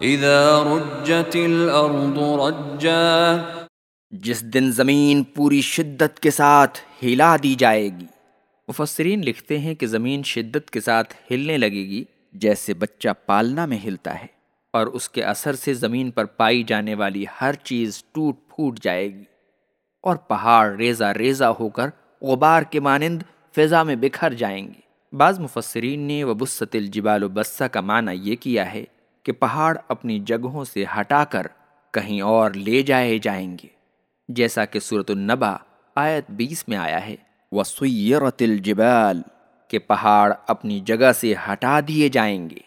اذا رجت الارض رجا جس دن زمین پوری شدت کے ساتھ ہلا دی جائے گی۔ مفسرین لکھتے ہیں کہ زمین شدت کے ساتھ ہلنے لگے گی جیسے بچہ پالنا میں ہلتا ہے اور اس کے اثر سے زمین پر پائی جانے والی ہر چیز ٹوٹ پھوٹ جائے گی اور پہاڑ ریزہ ریزہ ہو کر غبار کے مانند فضا میں بکھر جائیں گے۔ بعض مفسرین نے وبست الجبال و بسہ کا معنی یہ کیا ہے کہ پہاڑ اپنی جگہوں سے ہٹا کر کہیں اور لے جائے جائیں گے۔ جیسا کہ صورت النبا آیت بیس میں آیا ہے وَسُيِّرَتِ الْجِبَالِ کہ پہاڑ اپنی جگہ سے ہٹا دیے جائیں گے۔